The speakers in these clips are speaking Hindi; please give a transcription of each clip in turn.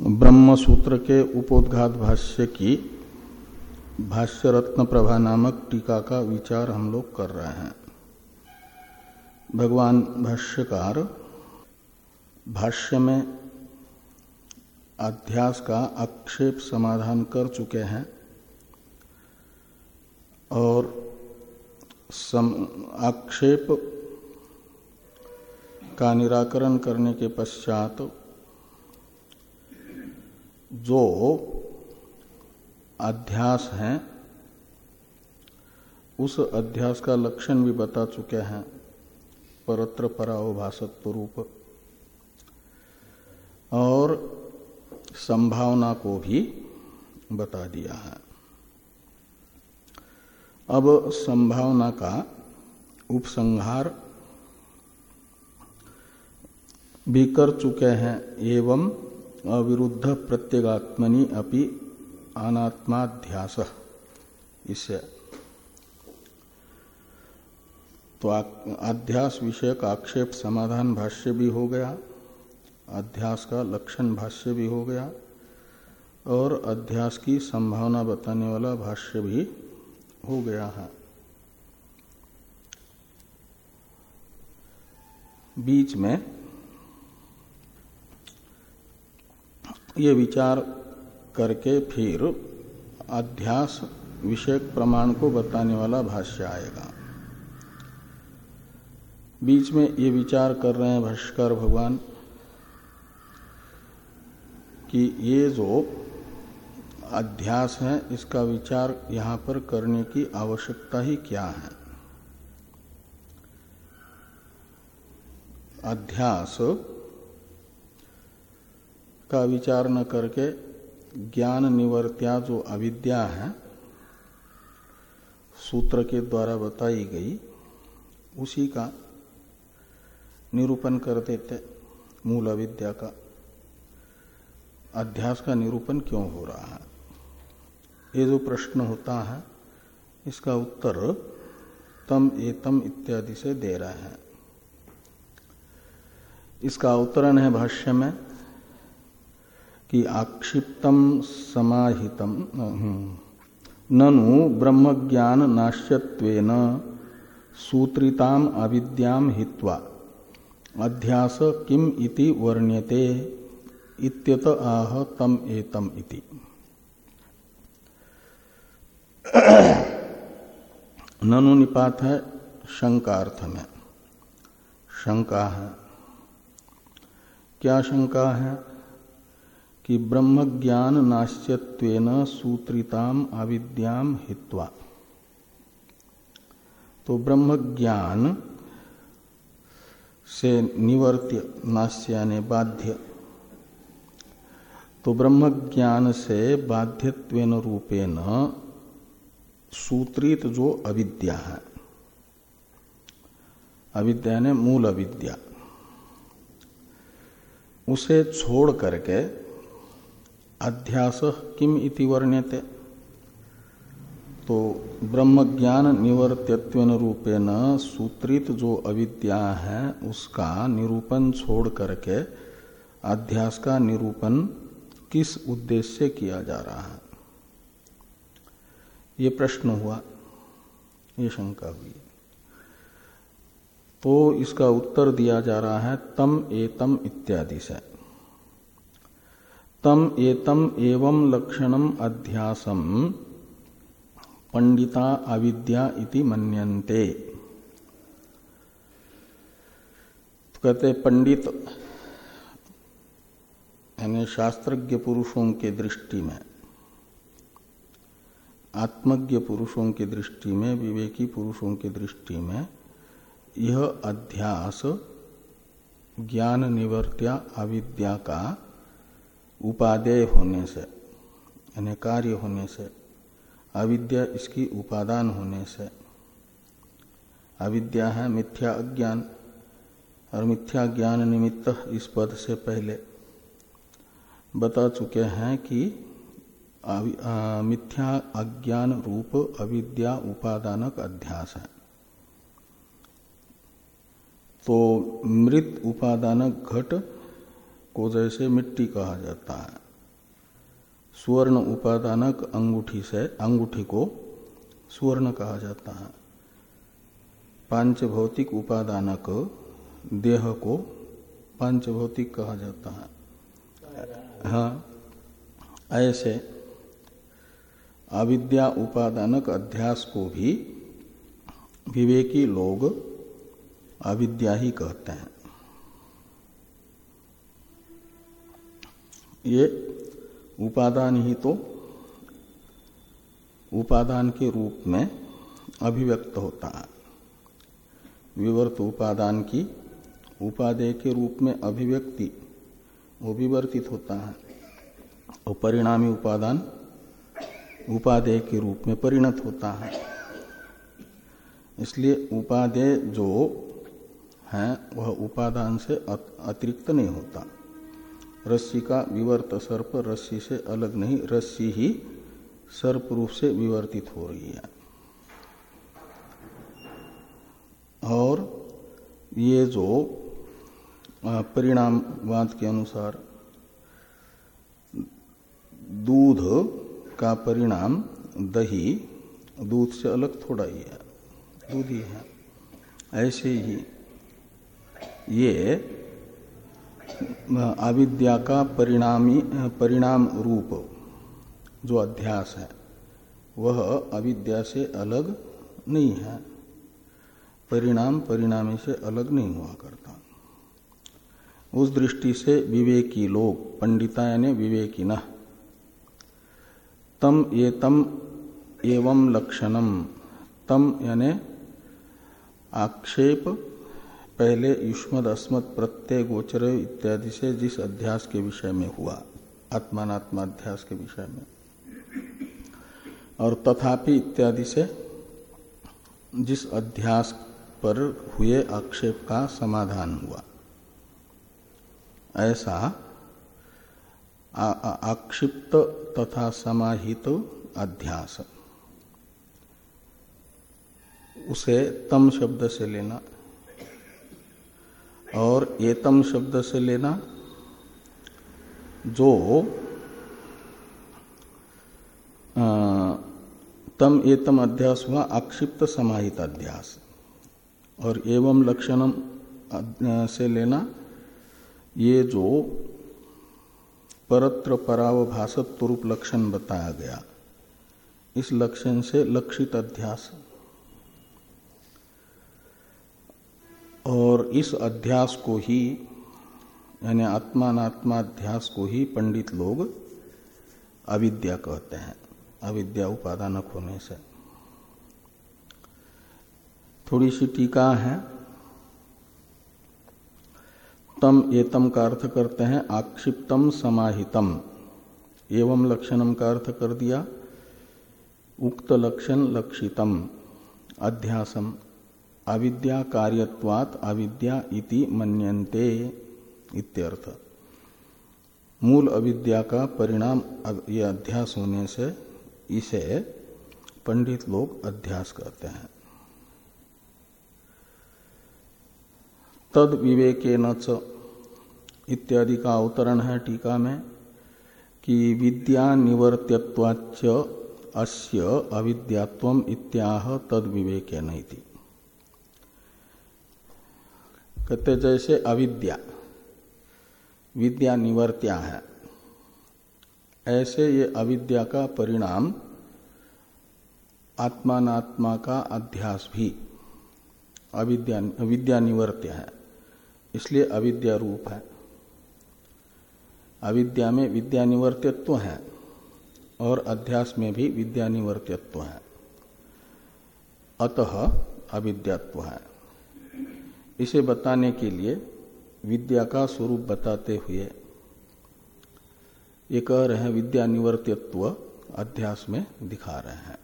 ब्रह्म सूत्र के उपोदघात भाष्य की भाष्य रत्न प्रभा नामक टीका का विचार हम लोग कर रहे हैं। भगवान भाष्यकार भाष्य में अध्यास का आक्षेप समाधान कर चुके हैं और आक्षेप का निराकरण करने के पश्चात जो अध्यास है, उस अध्यास का लक्षण भी बता चुके हैं, परत्र परावभाषत्व रूप। और संभावना को भी बता दिया है। अब संभावना का उपसंहार भी कर चुके हैं एवं अविरुद्ध प्रत्यगात्मनि अपि अनात्माध्यास। इससे तो अध्यास विषयक आक्षेप समाधान भाष्य भी हो गया, अध्यास का लक्षण भाष्य भी हो गया, और अध्यास की संभावना बताने वाला भाष्य भी हो गया है। बीच में ये विचार करके फिर अध्यास विषयक प्रमाण को बताने वाला भाष्य आएगा। बीच में ये विचार कर रहे हैं भाष्कर भगवान कि ये जो अध्यास है, इसका विचार यहाँ पर करने की आवश्यकता ही क्या है? अध्यास का विचार न करके ज्ञान निवर्त्या जो अविद्या है, सूत्र के द्वारा बताई गई, उसी का निरूपण कर देते मूल अविद्या का। अध्यास का निरूपण क्यों हो रहा है? ये जो प्रश्न होता है, इसका उत्तर तम, एतम इत्यादि से दे रहे हैं। इसका अवतरण है भाष्य में कि आक्षिप्तम समाहितम ननु ब्रह्म ज्ञान नाश्यत्वेन सूत्रिताम अविद्याम हित्वा। अध्यास किम इति वर्ण्यते। इत्यत आह तम एतम इति। ननु निपात है शंकार्थ में। शंका है। क्या शंका है? कि ब्रह्म ज्ञान नाश्यत्वेन सूत्रिताम अविद्याम हित्वा। तो ब्रह्म ज्ञान से निवर्त्य नाश्य यानी बाध्य। तो ब्रह्म ज्ञान से बाध्यत्वेन रूपेण सूत्रित जो अविद्या है। अविद्या ने मूल अविद्या। उसे छोड़ करके अध्यास किम इति वर्ण्यते? तो ब्रह्म ज्ञान निवर्त्यत्व रूपेण सूत्रित जो अविद्या है, उसका निरूपण छोड़ करके अध्यास का निरूपण किस उद्देश्य से किया जा रहा है? ये प्रश्न हुआ, ये शंका हुई। तो इसका उत्तर दिया जा रहा है, तम, एतम इत्यादि से। तम एतम एवं लक्षणम अध्यासम। पंडिता अविद्या इति मन्यन्ते। तो कहते पंडित, यानी शास्त्रज्ञ पुरुषों के दृष्टि में, आत्मज्ञ पुरुषों की दृष्टि में, विवेकी पुरुषों की दृष्टि में, यह अध्यास ज्ञान निवर्त्या अविद्या का उपादेय होने से, यानी कार्य होने से, अविद्या इसकी उपादान होने से, अविद्या है मिथ्या अज्ञान और मिथ्या ज्ञान निमित्त इस पद से पहले। बता चुके हैं कि मिथ्या अज्ञान रूप अविद्या उपादानक अध्यास है। तो मृत उपादानक घट को जैसे मिट्टी कहा जाता है। सुवर्ण उपादानक अंगूठी से, अंगूठी को सुवर्ण कहा जाता है। पाँच भौतिक उपादानक देह को पाँच भौतिक कहा जाता है। हाँ ऐसे अविद्या उपादानक अध्यास को भी विवेकी लोग अविद्या ही कहते हैं। ये उपादान ही तो उपादान के रूप में अभिव्यक्त होता है। विवर्त उपादान की उपादेय के रूप में अभिव्यक्ति वो विवर्तित होता है। और परिणामी उपादान उपादेय के रूप में परिणत होता है। इसलिए उपादेय जो है, वह उपादान से अतिरिक्त नहीं होता। रस्सी का विवर्त सर्प रस्सी से अलग नहीं, रस्सी ही सर्प रूप से विवर्तित हो रही है। और ये जो परिणामवाद के अनुसार दूध का परिणाम दही, दूध से अलग थोड़ा ही है, दूध ही है। ऐसे ही ये अविद्या का परिणामी परिणाम रूप जो अध्यास है, वह अविद्या से अलग नहीं है। परिणाम परिणामी से अलग नहीं हुआ करता। उस दृष्टि से विवेकी लोग पंडिता यानी विवेकी न। तम ये तम एवं लक्षणम। तम यानी आक्षेप पहले युष्मद, अस्मद, प्रत्यय, गोचर इत्यादि से जिस अध्यास के विषय में हुआ आत्मात्माध्यास के विषय में, और तथापि इत्यादि से जिस अध्यास पर हुए आक्षेप का समाधान हुआ। ऐसा आक्षिप्त तथा समाहित अध्यास। उसे तम शब्द से लेना और एतम शब्द से लेना जो आ, तम एतम अध्यास हुआ आक्षिप्त समाहित अध्यास। और एवं लक्षणम से लेना ये जो परत्र परावभाषत्व रूप लक्षण बताया गया इस लक्षण से लक्षित अध्यास और इस अध्यास को ही, यानी आत्मात्माध्यास को ही पंडित लोग अविद्या कहते हैं। अविद्या उपादानक होने से। थोड़ी सी टीका है। तम एतम का अर्थ करते हैं आक्षिप्तम समाहितम। एवं लक्षणम का अर्थ कर दिया। उक्त लक्षण लक्षितम। अध्यासम। अविद्या कार्यत्वात अविद्या इति मन्यन्ते इत्यर्थ। मूल अविद्या का परिणाम ये अध्यास होने से इसे पंडित लोग अध्यास कहते हैं। तद विवेके न इत्यादि का अवतरण है टीका में कि विद्या निवर्त्यवाच्य अस्य अविद्यात्व इत्याह तद विवेके नहीं थी कहते जैसे अविद्या। विद्या निवर्त्या है। ऐसे ये अविद्या का परिणाम आत्मात्मा का अध्यास भी अविद्या विद्या निवर्त्य है। इसलिए अविद्या रूप है। अविद्या में विद्या निवर्त्यत्व है और अध्यास में भी विद्या निवर्त्यत्व है। अतः अविद्यात्व है। इसे बताने के लिए विद्या का स्वरूप बताते हुए ये कह रहे हैं, विद्या निवर्तित्व अध्यास में दिखा रहे हैं।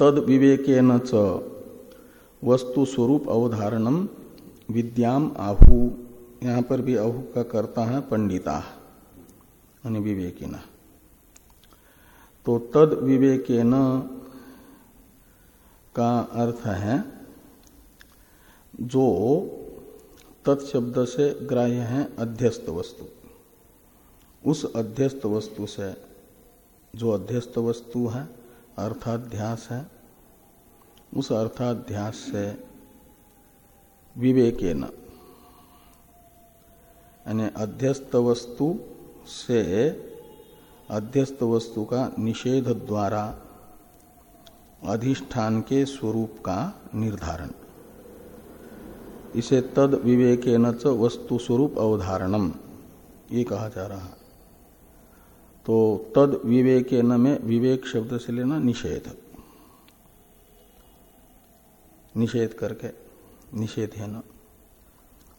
तद विवेके न वस्तु स्वरूप अवधारणम विद्याम आहु। यहाँ पर भी आहु का करता है, पंडिता। विवेकिना। तो तद विवेके न का अर्थ है, जो तत्शब्द से ग्राह्य है अध्यस्त वस्तु। उस अध्यस्त वस्तु से जो अध्यस्त वस्तु है, अर्थाध्यास है, उस अर्थाध्यास से विवेके न। यानी अध्यस्त वस्तु से अध्यस्त वस्तु का निषेध द्वारा अधिष्ठान के स्वरूप का निर्धारण। इसे तद विवेके न वस्तु स्वरूप अवधारणम, ये कहा जा रहा है। तो तद विवेके न में विवेक शब्द से लेना निषेध। निषेध करके, निषेध है न।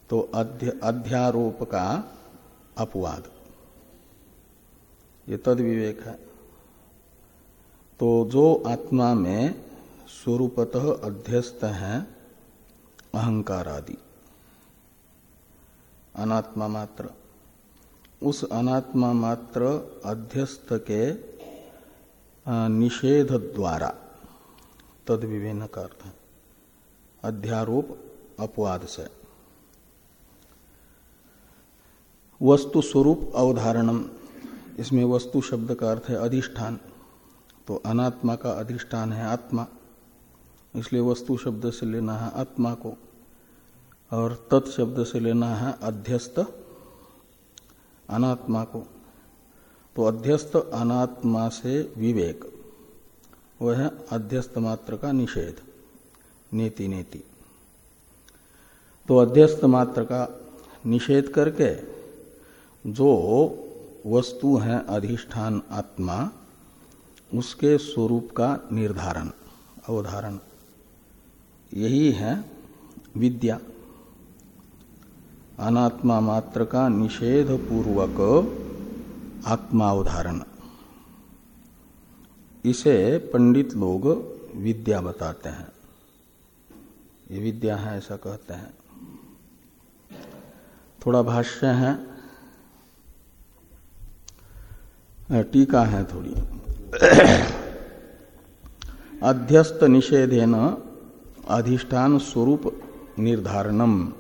तो अध्य, अध्यारोप का अपवाद। ये तद विवेक है। तो जो आत्मा में स्वरूपतः अध्यस्त है, अहंकार आदि। अनात्मा मात्र। उस अनात्मा मात्र अध्यस्त के निषेध द्वारा, तद विवेन का अर्थ अध्यारोप अपवाद से। वस्तु स्वरूप अवधारणम। इसमें वस्तु शब्द का अर्थ है अधिष्ठान। तो अनात्मा का अधिष्ठान है आत्मा। इसलिए वस्तु शब्द से लेना है आत्मा को, और तत्शब्द से लेना है अध्यस्त अनात्मा को। तो अध्यस्त अनात्मा से विवेक, वह है अध्यस्त मात्र का निषेध, नीति नीति। तो अध्यस्त मात्र का निषेध करके जो वस्तु है अधिष्ठान आत्मा उसके स्वरूप का निर्धारण, अवधारण। यही है विद्या। अनात्मा मात्र का निषेध पूर्वक आत्मावधारण इसे पंडित लोग विद्या बताते हैं। ये विद्या है, ऐसा कहते हैं। थोड़ा भाष्य है। टीका है थोड़ी। अध्यस्त निषेधेन अधिष्ठान स्वरूप निर्धारणम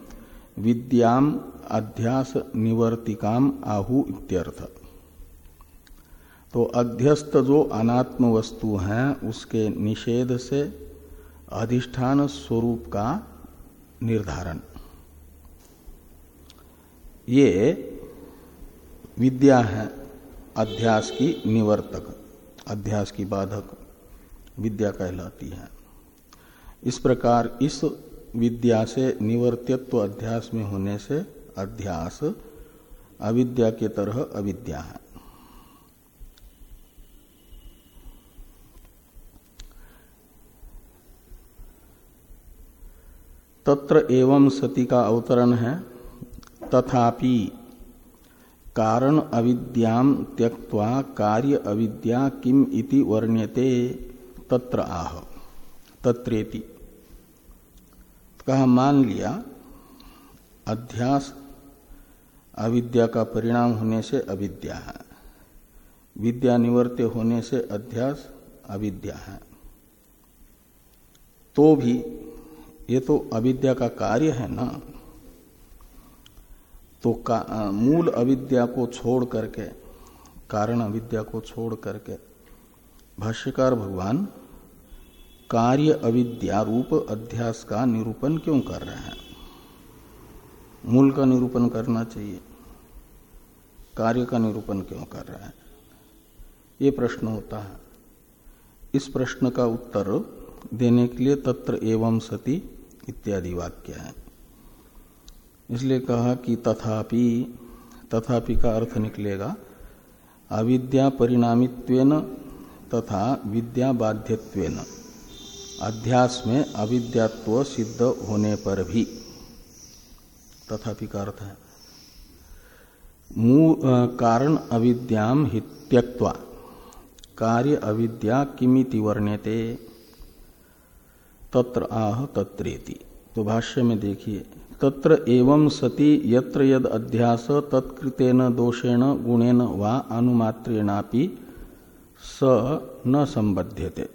विद्याम अध्यास निवर्तिकाम आहु इत्यर्थ। तो अध्यस्त जो अनात्म वस्तु है, उसके निषेध से अधिष्ठान स्वरूप का निर्धारण। ये विद्या है, अध्यास की निवर्तक। अध्यास की बाधक विद्या कहलाती है। इस प्रकार इस विद्या से निवर्तित्व अध्यास में होने से अध्यास अविद्या के तरह अविद्या है। तत्र एवं सती का अवतरण है। तथापि कारण अविद्याम त्यक्वा कार्य अविद्या किम इति वर्ण्यते। तत्र आह। तत्रेति। कहा मान लिया, अध्यास अविद्या का परिणाम होने से अविद्या है। विद्या निवर्त्य होने से अध्यास अविद्या है। तो भी ये तो अविद्या का कार्य है ना। तो मूल अविद्या को छोड़ करके, कारण अविद्या को छोड़ करके, भाष्यकार भगवान, कार्य अविद्या रूप अध्यास का निरूपण क्यों कर रहे हैं? मूल का निरूपण करना चाहिए। कार्य का निरूपण क्यों कर रहे हैं? ये प्रश्न होता है। इस प्रश्न का उत्तर देने के लिए तत्र एवं सती इत्यादि वाक्य है। इसलिए कहा कि तथापि तथापि का अर्थ निकलेगा, अविद्या परिणामित्वेन तथा विद्या बाध्यत्वेन। अध्यास में अविद्यात्व सिद्ध होने पर भी, तथापि का अर्थ है। कारण अविद्याम ही त्यक्वा कार्य अविद्या किमिति वर्ण्यते तत्र आह तत्रेति। तो भाष्य में देखिए तत्र एवं सति यत्र यद अध्यास तत्कृतेन दोषेण गुणेन वा अनुमात्रेणापि स न संबध्यते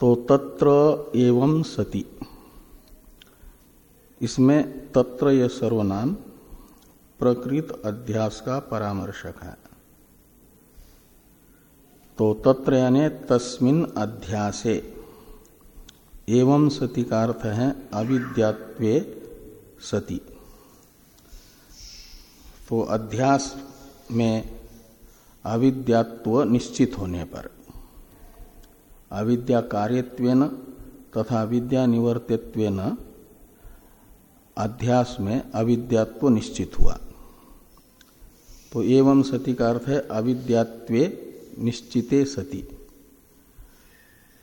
तो तत्र एवं सति। इसमें तत्र यह सर्वनाम प्रकृत अध्यास का परामर्शक है। तो तत्र यानी तस्मिन अध्यासे। एवं सती का अर्थ है अविद्यात्वे सती। तो अध्यास में अविद्यात्व निश्चित होने पर अविद्या कार्यत्वेन तथा विद्या निवर्तित्वेन अध्यास में अविद्यात्व निश्चित हुआ। तो एवं सती का अर्थ है अविद्यात्वे निश्चिते सती।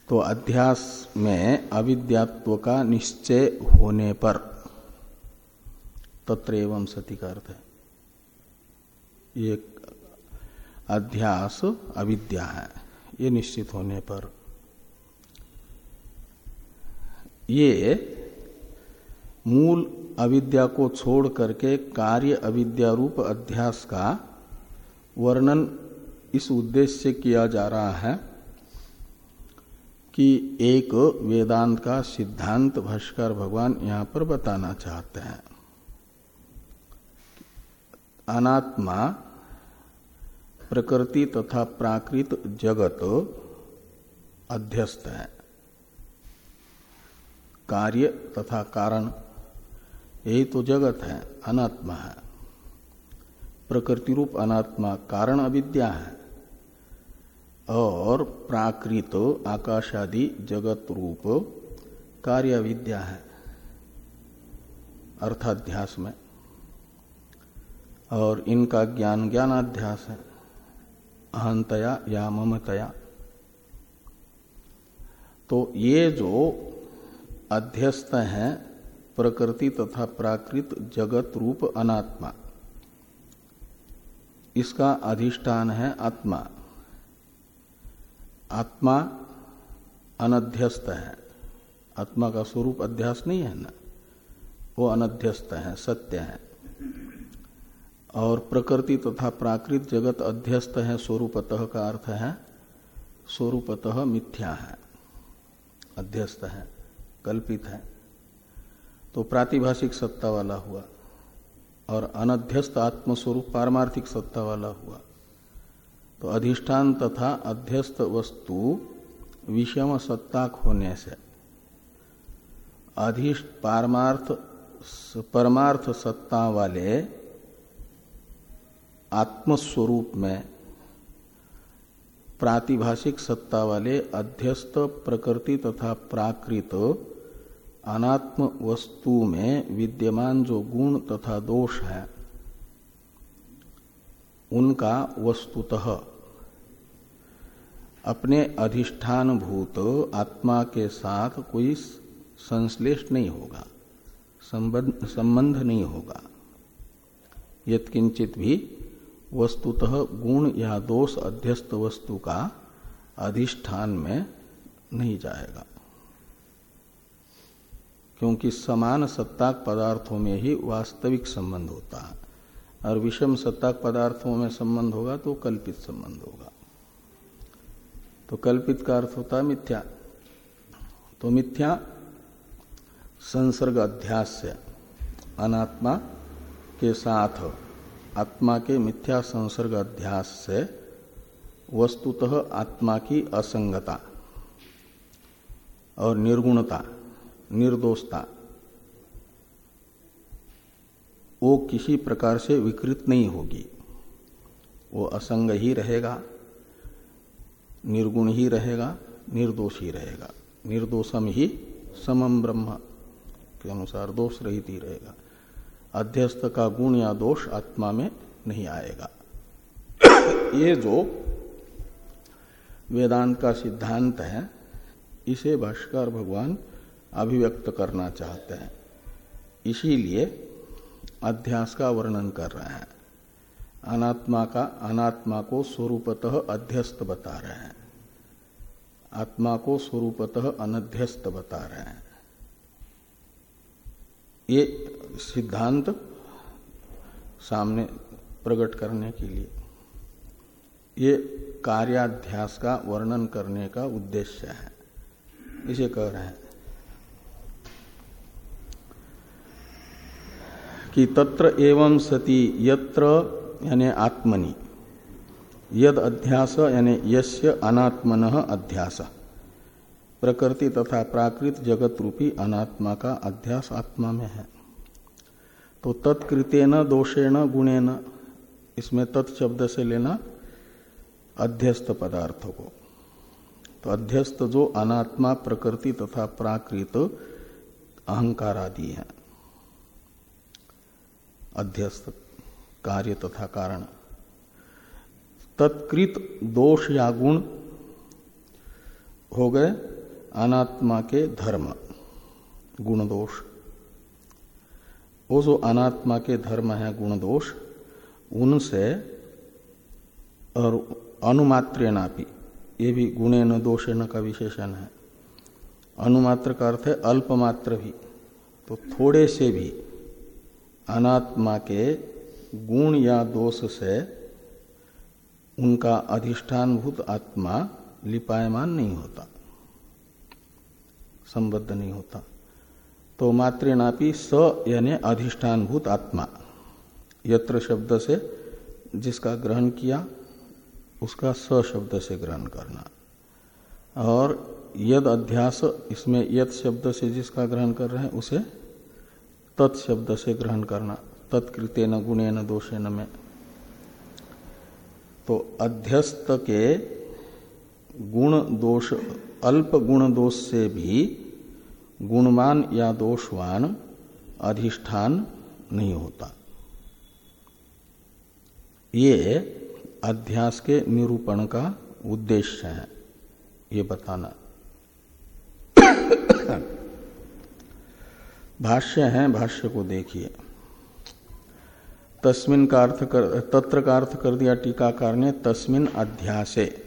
तो अध्यास में अविद्यात्व का निश्चय होने पर तत्र एवं सती का अर्थ है। ये अध्यास अविद्या है, ये निश्चित होने पर। ये मूल अविद्या को छोड़ करके कार्य अविद्या रूप अध्यास का वर्णन इस उद्देश्य से किया जा रहा है कि एक वेदांत का सिद्धांत भाष्कर भगवान यहाँ पर बताना चाहते हैं। अनात्मा, प्रकृति तथा प्राकृत जगत अध्यस्त है। कार्य तथा कारण, यही तो जगत है, अनात्मा है। प्रकृति रूप अनात्मा, कारण अविद्या है। और प्राकृत आकाश आदि जगत रूप कार्य विद्या है। अर्थाध्यास में। और इनका ज्ञान ज्ञानाध्यास है। अहंतया या ममतया। तो ये जो अध्यस्त है, प्रकृति तथा प्राकृत जगत रूप अनात्मा, इसका अधिष्ठान है आत्मा। आत्मा अनध्यस्त है। आत्मा का स्वरूप अध्यास नहीं है ना? वो अनध्यस्त है, सत्य है। और प्रकृति तथा प्राकृत जगत अध्यस्त है, स्वरूपतः का अर्थ है, स्वरूपतः मिथ्या है। अध्यस्त है, कल्पित है। तो प्रातिभाषिक सत्ता वाला हुआ और अनध्यस्त आत्मस्वरूप पारमार्थिक सत्ता वाला हुआ। तो अधिष्ठान तथा अध्यस्त वस्तु विषम सत्ताक होने से। अधिष्ठ पारमार्थ, परमार्थ सत्ता वाले आत्मस्वरूप में प्रातिभाषिक सत्ता वाले अध्यस्त प्रकृति तथा प्राकृत अनात्म वस्तु में विद्यमान जो गुण तथा दोष है उनका वस्तुतः। अपने अधिष्ठान भूत आत्मा के साथ कोई संश्लेष नहीं होगा संबंध नहीं होगा। यत्किंचित भी वस्तुतः गुण या दोष अध्यस्त वस्तु का अधिष्ठान में नहीं जाएगा। क्योंकि समान सत्ताक पदार्थों में ही वास्तविक संबंध होता है। और विषम सत्ताक पदार्थों में संबंध होगा तो कल्पित संबंध होगा। तो कल्पित का अर्थ होता है मिथ्या। तो मिथ्या संसर्ग अध्यास से अनात्मा के साथ, आत्मा के मिथ्या संसर्ग अध्यास से वस्तुतः आत्मा की असंगता और निर्गुणता, निर्दोषता वो किसी प्रकार से विकृत नहीं होगी। वो असंग ही रहेगा, निर्गुण ही रहेगा, निर्दोष ही रहेगा। निर्दोषम ही समम ब्रह्म के अनुसार दोष रहित ही रहेगा। अध्यस्त का गुण या दोष आत्मा में नहीं आएगा। ये जो वेदांत का सिद्धांत है, इसे भाष्कर भगवान अभिव्यक्त करना चाहते हैं। इसीलिए अध्यास का वर्णन कर रहे हैं। अनात्मा का, अनात्मा को स्वरूपतः अध्यस्त बता रहे हैं। आत्मा को स्वरूपतः अनध्यस्त बता रहे हैं। ये सिद्धांत सामने प्रकट करने के लिए, ये कार्याध्यास का वर्णन करने का उद्देश्य है। इसे कह रहे हैं कि तत्र एवं सती यत्र, यानी आत्मनि। यद अध्यास, यानी यस्य अनात्मन अध्यास। प्रकृति तथा प्राकृत जगत रूपी अनात्मा का अध्यास आत्मा में है। तो तत्कृतेन, दोषेण, गुणेन, इसमें तत्शब्द से लेना अध्यस्त पदार्थ को। तो अध्यस्त जो अनात्मा, प्रकृति तथा प्राकृत अहंकार आदि है। अध्यस्त कार्य तथा कारण। तत्कृत दोष या गुण हो गए अनात्मा के धर्म, गुण दोष। वो जो अनात्मा के धर्म है, गुण दोष, उनसे और अनुमात्र नापी ये भी गुणे न दोषे न का विशेषण है। अनुमात्र का अर्थ है अल्पमात्र भी तो थोड़े से भी अनात्मा के गुण या दोष से उनका अधिष्ठानभूत आत्मा लिपायमान नहीं होता, संबद्ध नहीं होता। तो मातृनापी स यानी अधिष्ठानभूत आत्मा, यत्र शब्द से जिसका ग्रहण किया, उसका स शब्द से ग्रहण करना। और यद अध्यास, इसमें यद शब्द से जिसका ग्रहण कर रहे हैं, उसे तत्शब्द से ग्रहण करना तत्कृत न गुणे न दोषे न में। तो अध्यस्त के गुण दोष, अल्प गुण दोष से भी गुणवान या दोषवान अधिष्ठान नहीं होता। ये अध्यास के निरूपण का उद्देश्य है, ये बताना। भाष्य है, भाष्य को देखिए। तस्मिन का अर्थ कर, तत्र का अर्थ कर दिया टीकाकार ने, तस्मिन अध्यासे।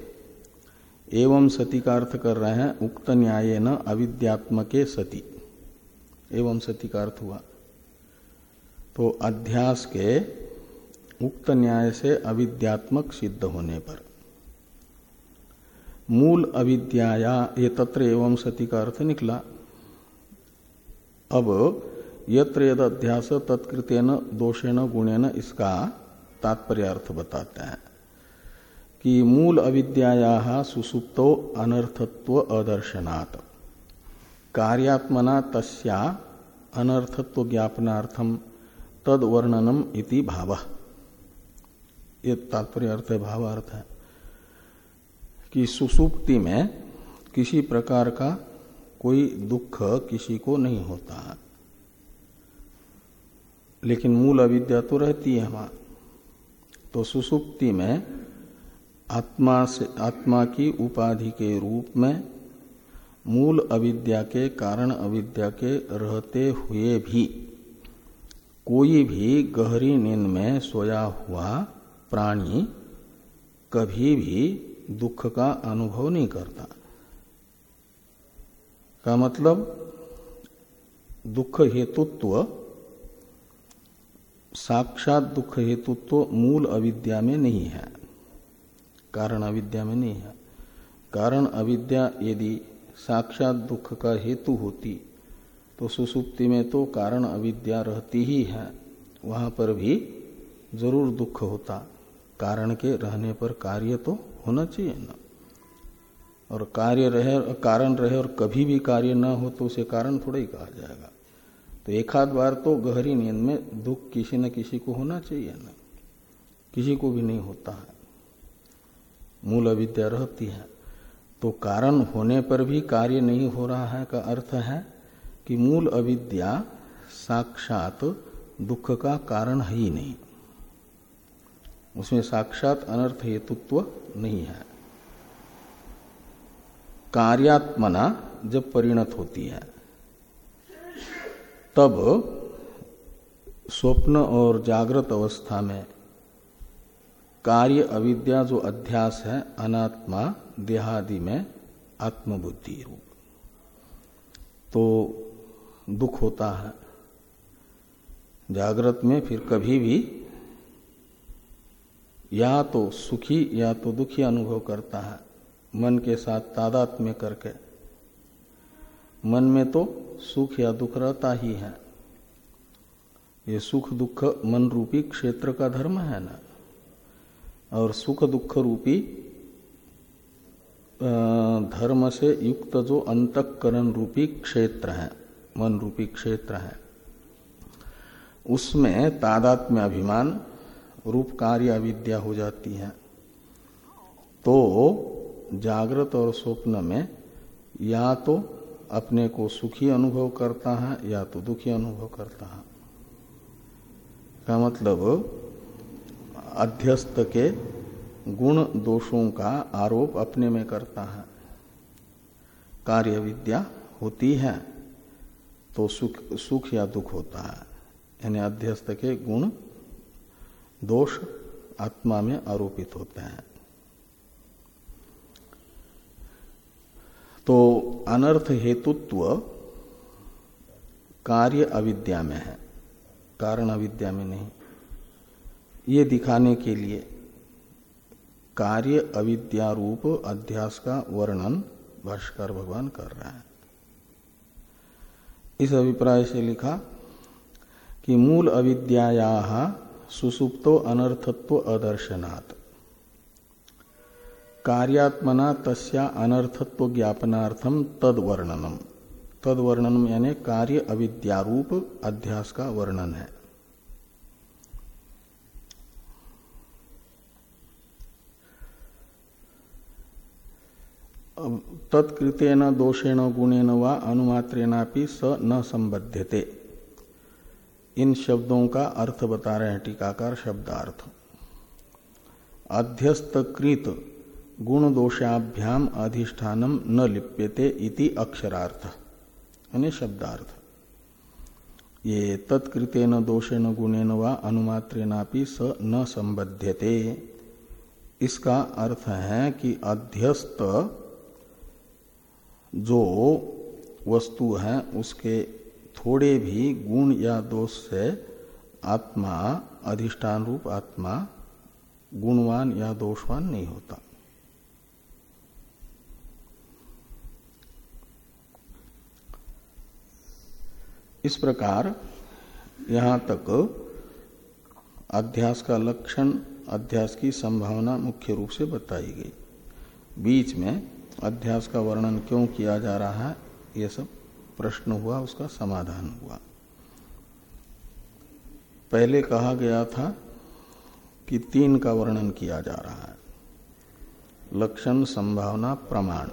एवं सती का अर्थ कर रहे हैं, उक्त न्याय न अविद्यात्मके सती। एवं सती का अर्थ हुआ। तो अध्यास के उक्त न्याय से अविद्यात्मक सिद्ध होने पर। मूल अविद्याया, ये तत्र एवं सती का अर्थ निकला। अब यत्र यद अध्यास तत्कृतेन दोषेण गुणेन इसका तात्पर्य अर्थ बताते हैं कि मूल अविद्या सुसुप्तो अनर्थत्व अदर्शनात्। कार्यात्मना तस्या अनर्थत्व ज्ञापनार्थम तद वर्णनम इति भाव। ये तात्पर्य अर्थ है भाव अर्थ है कि सुसुप्ति में किसी प्रकार का कोई दुख किसी को नहीं होता। लेकिन मूल अविद्या तो रहती है वहाँ। तो सुसुप्ति में आत्मा से, आत्मा की उपाधि के रूप में मूल अविद्या के कारण अविद्या के रहते हुए भी कोई भी गहरी नींद में सोया हुआ प्राणी कभी भी दुख का अनुभव नहीं करता। का मतलब दुख हेतुत्व, साक्षात दुख हेतुत्व मूल अविद्या में नहीं है। कारण अविद्या में नहीं है। कारण अविद्या यदि साक्षात दुख का हेतु होती तो सुसुप्ति में तो कारण अविद्या रहती ही है। वहाँ पर भी ज़रूर दुख होता। कारण के रहने पर कार्य तो होना चाहिए ना। और कार्य रहे, कारण रहे और कभी भी कार्य न हो तो उसे कारण थोड़ा ही कहा जाएगा। तो एक बार तो गहरी नींद में दुख किसी न किसी को होना चाहिए ना। किसी को भी नहीं होता है। मूल अविद्या रहती है। तो कारण होने पर भी कार्य नहीं हो रहा है का अर्थ है कि मूल अविद्या साक्षात दुख का कारण ही नहीं। उसमें साक्षात अनर्थ हेतुत्व नहीं है। कार्यात्मना जब परिणत होती है, तब स्वप्न और जागृत अवस्था में कार्य अविद्या जो अध्यास है, अनात्मा देहादि में आत्मबुद्धि रूप तो दुख होता है। जागृत में फिर कभी भी या तो सुखी या तो दुखी अनुभव करता है। मन के साथ तादात में करके। मन में तो सुख या दुख रहता ही है। ये सुख दुख मन रूपी क्षेत्र का धर्म है ना? और सुख दुख रूपी धर्म से युक्त जो अंतकरण रूपी क्षेत्र है, मन रूपी क्षेत्र है, उसमें तादात्म्य अभिमान, रूप कार्य अविद्या हो जाती है। तो जागृत और स्वप्न में या तो अपने को सुखी अनुभव करता है या तो दुखी अनुभव करता है। का मतलब अध्यस्त के गुण दोषों का आरोप अपने में करता है। कार्य विद्या होती है तो सुख सुख या दुख होता है। यानी अध्यस्त के गुण दोष आत्मा में आरोपित होते हैं। तो अनर्थ हेतुत्व कार्य अविद्या में है, कारण अविद्या में नहीं। ये दिखाने के लिए कार्य अविद्या रूप अध्यास का वर्णन भाष्कर भगवान कर रहे हैं। इस अभिप्राय से लिखा कि मूल अविद्या सुसुप्तो अनर्थत्व अदर्शनात्। कार्यात्मना तस्या अनर्थत्व ज्ञापनार्थम तद वर्णनम तद वर्णनम यानी कार्य अविद्यारूप अध्यास का वर्णन है। तत्कृतेन दोषेण गुणेन व अनुमात्रेनापि स न संबध्यते। इन शब्दों का अर्थ बता रहे हैं टीकाकार शब्दार्थ। अध्यस्तकृत गुण दोषाभ्याम अधिष्ठानम न लिप्यते इति अक्षरार्थ, यानी शब्दार्थ। ये तत्कृतेन दोषेण गुणेन व अनुमात्रेनापि स न संबध्यते। इसका अर्थ है कि अध्यस्त जो वस्तु है, उसके थोड़े भी गुण या दोष से आत्मा अधिष्ठान रूप आत्मा गुणवान या दोषवान नहीं होता। इस प्रकार यहाँ तक अध्यास का लक्षण, अध्यास की संभावना मुख्य रूप से बताई गई। बीच में अध्यास का वर्णन क्यों किया जा रहा है, ये सब प्रश्न हुआ, उसका समाधान हुआ। पहले कहा गया था कि तीन का वर्णन किया जा रहा है। लक्षण, संभावना, प्रमाण।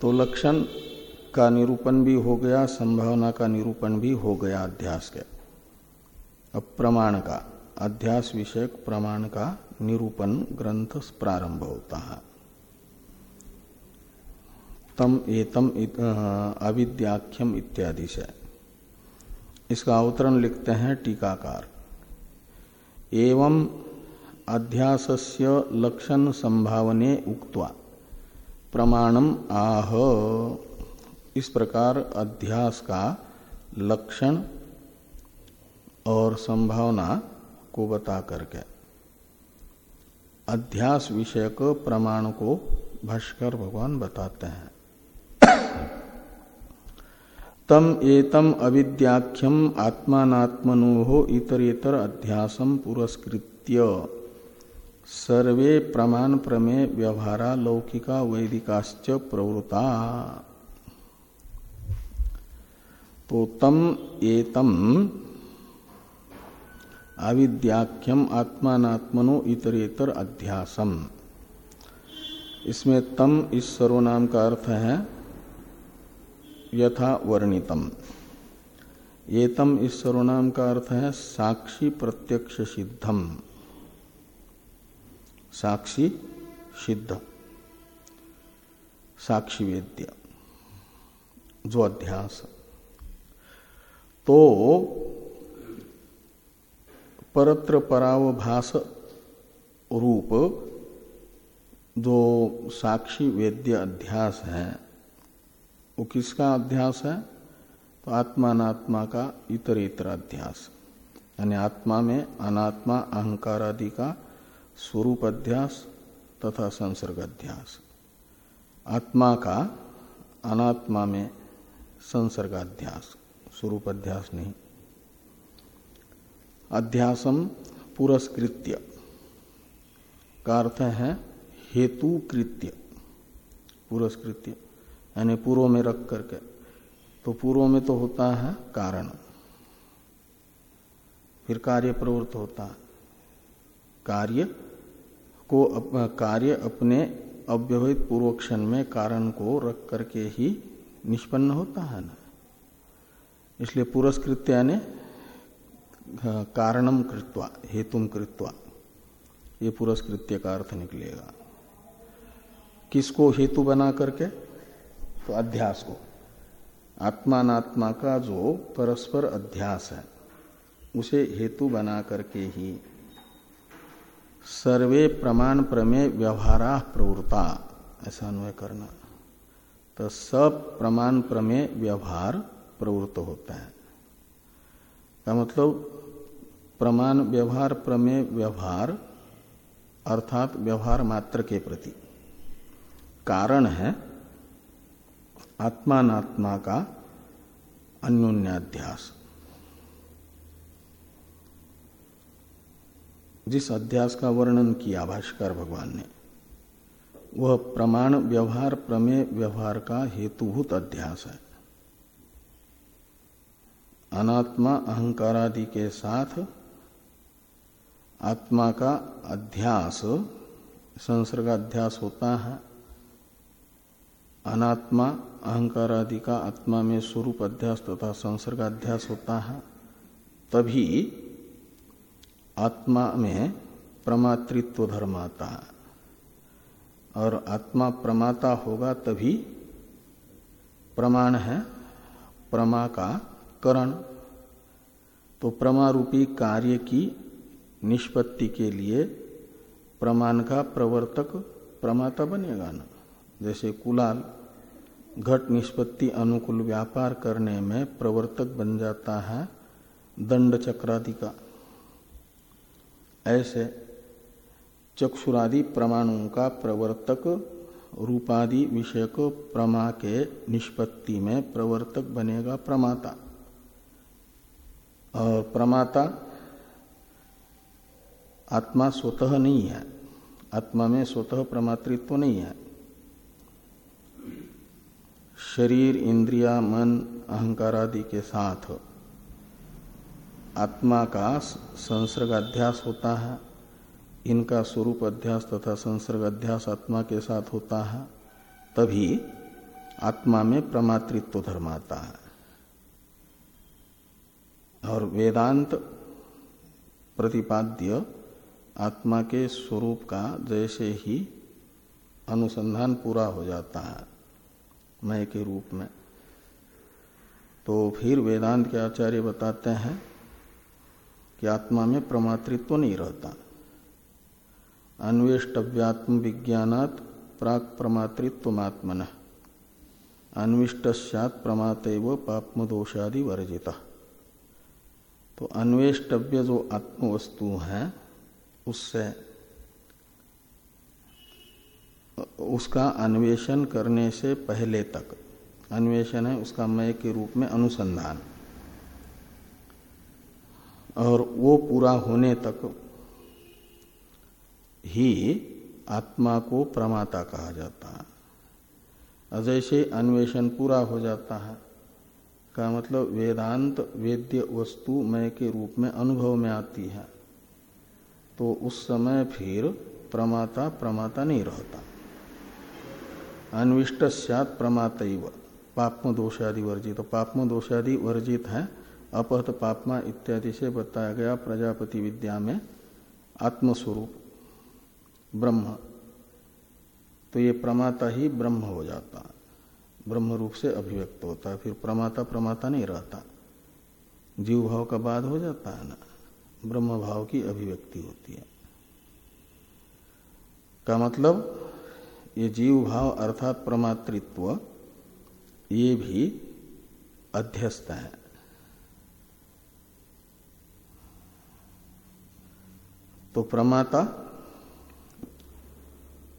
तो लक्षण का निरूपण भी हो गया, संभावना का निरूपण भी हो गया अध्यास के। अब प्रमाण का, अध्यास विषयक प्रमाण का निरूपण ग्रंथ प्रारंभ होता है। तम एतम अविद्याख्यम इत्यादि से। इसका अवतरण लिखते हैं टीकाकार। एवं अध्यासस्य लक्षण संभावने उक्त्वा, प्रमाणम आह। इस प्रकार अध्यास का लक्षण और संभावना को बता करके। अध्यास विषयक प्रमाण को भाष्कर भगवान बताते हैं। तम एतम अविद्याख्यम आत्मात्मनो इतरेतर अध्यासम पुरस्कृत्य। सर्वे प्रमाण प्रमेय व्यवहारा लौकिका वैदिकाश्च प्रवृता। तो तम एतम। अविद्याख्यम आत्मात्मनो इतरेतर अध्यासम। इसमें तम इस सर्वनाम का अर्थ है यथा वर्णितम। एतम इस सर्वनाम का अर्थ है साक्षी प्रत्यक्ष सिद्धम। साक्षी सिद्ध। साक्षी वेद्य। जो अध्यास। तो परत्र परावभास रूप जो साक्षी वेद्य अध्यास है। वो किसका अध्यास है? तो आत्मात्मा का इतर इतर अध्यास। यानी आत्मा में अनात्मा, अहंकार आदि का स्वरूप अध्यास तथा संसर्ग अध्यास। आत्मा का अनात्मा में संसर्गाध्यास स्वरूप अध्यास नहीं अध्यासम पुरस्कृत्य। का अर्थ है हेतु कृत्य पुरस्कृत्य। यानी पूर्व में रख करके। तो पूर्व में तो होता है कारण। फिर कार्य प्रवृत्त होता है। कार्य को अप, कार्य अपने अव्यवहित पूर्वक्षण में कारण को रख करके ही निष्पन्न होता है ना। इसलिए पुरस्कृत्य यानी कारणम कृत्वा हेतुम कृत्वा, ये पुरस्कृत्य का अर्थ निकलेगा। किसको हेतु बना करके? तो अध्यास को। आत्मात्मा का जो परस्पर अध्यास है, उसे हेतु बना करके ही सर्वे प्रमाण प्रमेय व्यवहारा प्रवृत्ता, ऐसा अन्वय करना। तो सब प्रमाण प्रमेय व्यवहार प्रवृत्त होता है। का मतलब प्रमाण व्यवहार प्रमेय व्यवहार, अर्थात व्यवहार मात्र के प्रति। कारण है आत्मात्मा का अन्योन्याध्यास। जिस अध्यास का वर्णन किया भाष्कर भगवान ने, वह प्रमाण व्यवहार प्रमेय व्यवहार का हेतुभूत अध्यास है। अनात्मा अहंकारादि के साथ आत्मा का अध्यास, संसर्गाध्यास होता है। अनात्मा अहंकार आदि का आत्मा में स्वरूप अध्यास तथा संसर्गाध्यास होता है। तभी आत्मा में प्रमातृत्व धर्म आता है। और आत्मा प्रमाता होगा तभी प्रमाण है, प्रमा का करण तो प्रमारूपी कार्य की निष्पत्ति के लिए प्रमाण का प्रवर्तक प्रमाता बनेगा ना। जैसे कुलाल, घट निष्पत्ति अनुकूल व्यापार करने में प्रवर्तक बन जाता है दंड चक्रादि का। ऐसे चक्षुरादि प्रमाणों का प्रवर्तक रूपादि विषयक प्रमा के निष्पत्ति में प्रवर्तक बनेगा प्रमाता। प्रमाता, आत्मा स्वतः नहीं है। आत्मा में स्वतः प्रमातृत्व नहीं है। शरीर, इंद्रिया, मन, अहंकार आदि के साथ आत्मा का संसर्ग अध्यास होता है। इनका स्वरूप अध्यास तथा संसर्ग अध्यास आत्मा के साथ होता है। तभी आत्मा में प्रमातृत्व धर्म आता है। और वेदांत प्रतिपाद्य आत्मा के स्वरूप का जैसे ही अनुसंधान पूरा हो जाता है मय के रूप में। तो फिर वेदांत के आचार्य बताते हैं कि आत्मा में प्रमातृत्व तो नहीं रहता। अन्वेष्टव्यात्म विज्ञात प्राक प्रमातृत्वमात्मन। अन्विष्ट प्रमात पापम दोषादि वर्जित। तो अन्वेष्टव्य जो आत्मवस्तु है, उससे, उसका अन्वेषण करने से पहले तक, अन्वेषण है उसका मय के रूप में अनुसंधान। और वो पूरा होने तक ही आत्मा को प्रमाता कहा जाता है। जैसे अन्वेषण पूरा हो जाता है का मतलब वेदांत वेद्य वस्तु मय के रूप में अनुभव में आती है। तो उस समय फिर प्रमाता प्रमाता नहीं रहता। अन्विष्ट सत प्रमात पापम दोषादि वर्जित। तो पापम दोषादि वर्जित है। अपहत पापमा इत्यादि से बताया गया प्रजापति विद्या में आत्मस्वरूप। ब्रह्म। तो ये प्रमाता ही ब्रह्म हो जाता। ब्रह्म रूप से अभिव्यक्त होता है, फिर प्रमाता प्रमाता नहीं रहता। जीव भाव का बाद हो जाता है ना, ब्रह्म भाव की अभिव्यक्ति होती है। का मतलब ये जीव भाव अर्थात प्रमातृत्व, ये भी अध्यस्त है। तो प्रमाता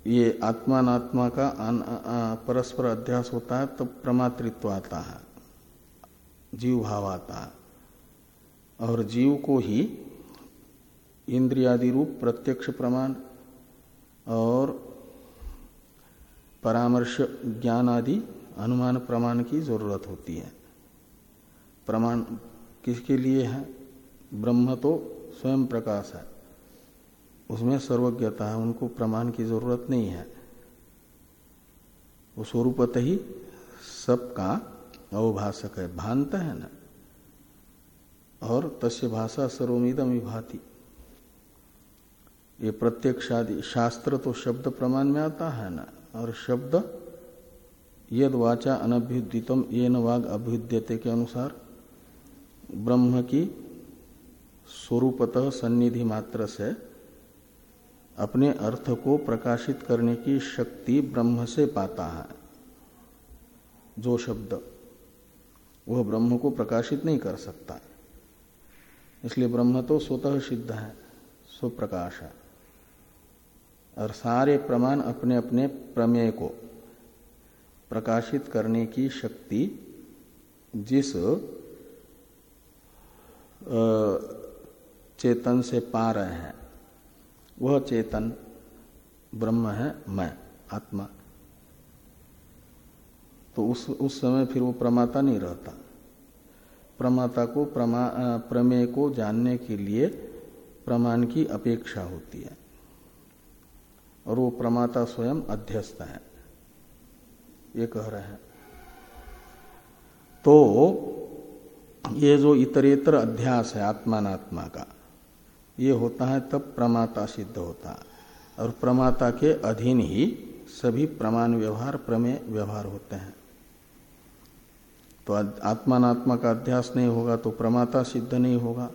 ये आत्मात्मा का आन, आ, परस्पर अध्यास होता है तो प्रमातृत्व आता है जीव भाव आता है। और जीव को ही इंद्रियादि रूप प्रत्यक्ष प्रमाण और परामर्श ज्ञान आदि अनुमान प्रमाण की ज़रूरत होती है। प्रमाण किसके लिए है? ब्रह्म तो स्वयं प्रकाश है। उसमें सर्वज्ञता है, उनको प्रमाण की ज़रूरत नहीं है। वो स्वरूपत ही सबका अवभाषक है, भांत है ना। और तस्य भाषा सर्वमिदम विभाति। ये प्रत्यक्ष आदि शास्त्र तो शब्द प्रमाण में आता है ना, और शब्द यद वाचा अनभ्युदितम ये न वाग अभ्युद्यते के अनुसार। ब्रह्म की स्वरूपतः सन्निधि मात्र से अपने अर्थ को प्रकाशित करने की शक्ति ब्रह्म से पाता है। जो शब्द, वह ब्रह्म को प्रकाशित नहीं कर सकता इसलिए ब्रह्म तो स्वतः सिद्ध है, स्वप्रकाश है। और सारे प्रमाण अपने अपने प्रमेय को प्रकाशित करने की शक्ति, जिस चेतन से पा रहे हैं। वह चेतन ब्रह्म है, मैं, आत्मा। तो उस उस समय फिर वो प्रमाता नहीं रहता। प्रमाता को प्रमा प्रमेय को जानने के लिए प्रमाण की अपेक्षा होती है। और वो प्रमाता स्वयं अध्यस्त है, ये कह रहे हैं। तो ये जो इतरेतर अध्यास है आत्मात्मा का ये होता है तब प्रमाता सिद्ध होता है। और प्रमाता के अधीन ही सभी प्रमाण व्यवहार, प्रमेय व्यवहार होते हैं। तो आत्मात्मा का अध्यास नहीं होगा तो प्रमाता सिद्ध नहीं होगा,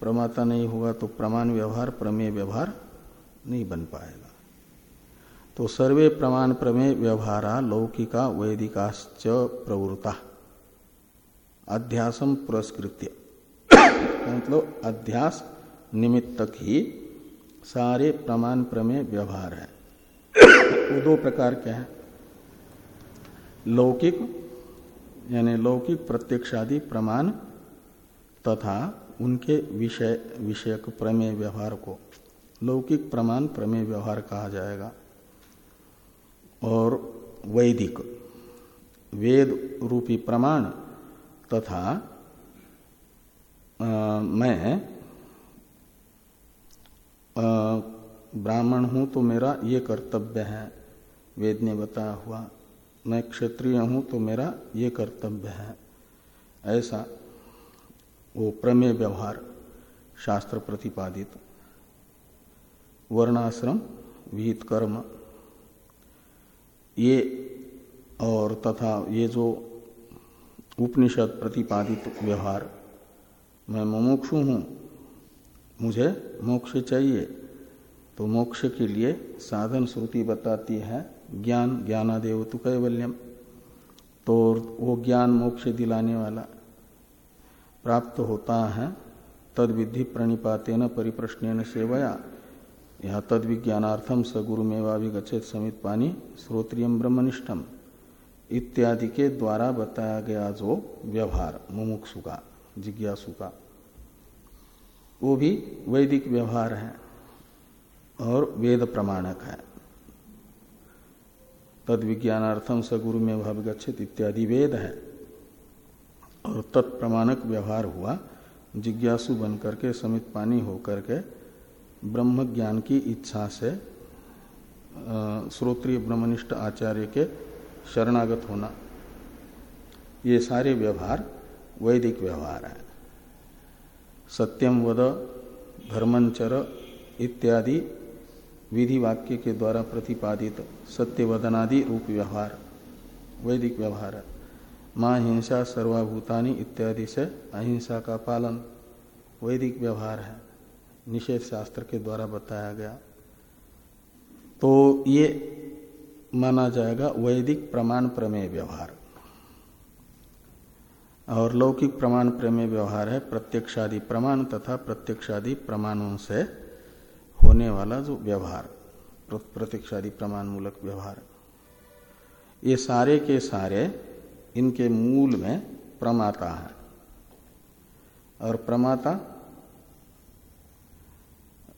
प्रमाता नहीं होगा तो प्रमाण व्यवहार, प्रमेय व्यवहार नहीं बन पाएगा। तो सर्वे प्रमाण, प्रमेय व्यवहारा लौकिका वैदिकाश्च प्रवृत्ता। अध्यासम पुरस्कृत्य। मतलब अध्यास निमित्तक ही सारे प्रमाण प्रमेय व्यवहार है। वो दो प्रकार के हैं। लौकिक यानी लौकिक प्रत्यक्षादि प्रमाण तथा उनके विषय विषयक प्रमेय व्यवहार को। लौकिक प्रमाण प्रमेय व्यवहार कहा जाएगा। और वैदिक वेद रूपी प्रमाण तथा आ, मैं ब्राह्मण हूँ तो मेरा ये कर्तव्य है। वेद ने बताया हुआ, मैं क्षत्रिय हूँ तो मेरा ये कर्तव्य है। ऐसा वो प्रमेय व्यवहार, शास्त्र प्रतिपादित। वर्णाश्रम, विहित कर्म। ये और तथा ये जो उपनिषद प्रतिपादित व्यवहार, मैं मुमुक्षु हूँ। मुझे मोक्ष चाहिए। तो मोक्ष के लिए साधन श्रुति बताती है, ज्ञान ज्ञानादेव तो कैवल्यम। तो वो ज्ञान मोक्ष दिलाने वाला प्राप्त होता है तद विधि प्रणिपातेन परिप्रश्न सेवया। यह तद विज्ञानार्थम स गुरु मेवा भी गच्छेद समित पानी श्रोत्रियम ब्रह्मनिष्ठम। इत्यादि के द्वारा बताया गया जो व्यवहार मुमुक्षु का जिज्ञासु का वो भी वैदिक व्यवहार है और वेद प्रमाणक है। तद विज्ञानार्थम स गुरु में भविगछित इत्यादि वेद है। और तत्प्रमाणक व्यवहार हुआ, जिज्ञासु बन करके समित पानी होकर के ब्रह्म ज्ञान की इच्छा से श्रोत्रिय ब्रह्मनिष्ठ आचार्य के शरणागत होना। ये सारे व्यवहार वैदिक व्यवहार है। सत्यम वद धर्मंचर इत्यादि विधि वाक्य के द्वारा प्रतिपादित सत्यवदनादि रूप व्यवहार, वैदिक व्यवहार। है माँ हिंसा, सर्वाभूतानी इत्यादि से अहिंसा का पालन वैदिक व्यवहार है, निषेध शास्त्र के द्वारा बताया गया। तो ये माना जाएगा वैदिक प्रमाण प्रमेय व्यवहार। और लौकिक प्रमाण प्रमेय व्यवहार है, प्रत्यक्षादि प्रमाण तथा प्रत्यक्षादि प्रमाणों से होने वाला जो व्यवहार प्रत्यक्षादि प्रमाण मूलक व्यवहार। ये सारे के सारे इनके मूल में प्रमाता है। और प्रमाता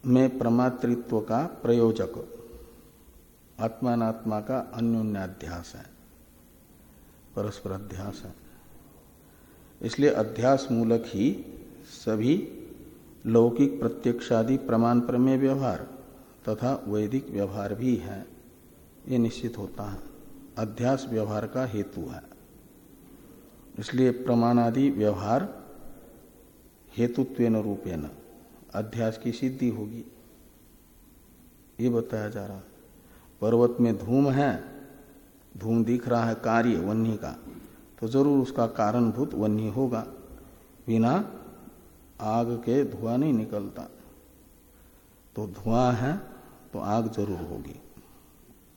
में प्रमातृत्व का प्रयोजक आत्मात्मा का अन्योन्याध्यास है परस्पर अध्यास है। इसलिए अध्यास मूलक ही सभी लौकिक प्रत्यक्षादि प्रमाण प्रमेय व्यवहार तथा वैदिक व्यवहार भी है। ये निश्चित होता है। अध्यास व्यवहार का हेतु है। इसलिए प्रमाणादि व्यवहार हेतुत्व रूपेण। अध्यास की सिद्धि होगी। ये बताया जा रहा पर्वत में धूम है। धूम दिख रहा है कार्य वन्नी का। तो ज़रूर उसका कारणभूत वन्नी होगा। बिना आग के धुआँ नहीं निकलता। तो धुआँ है तो आग ज़रूर होगी।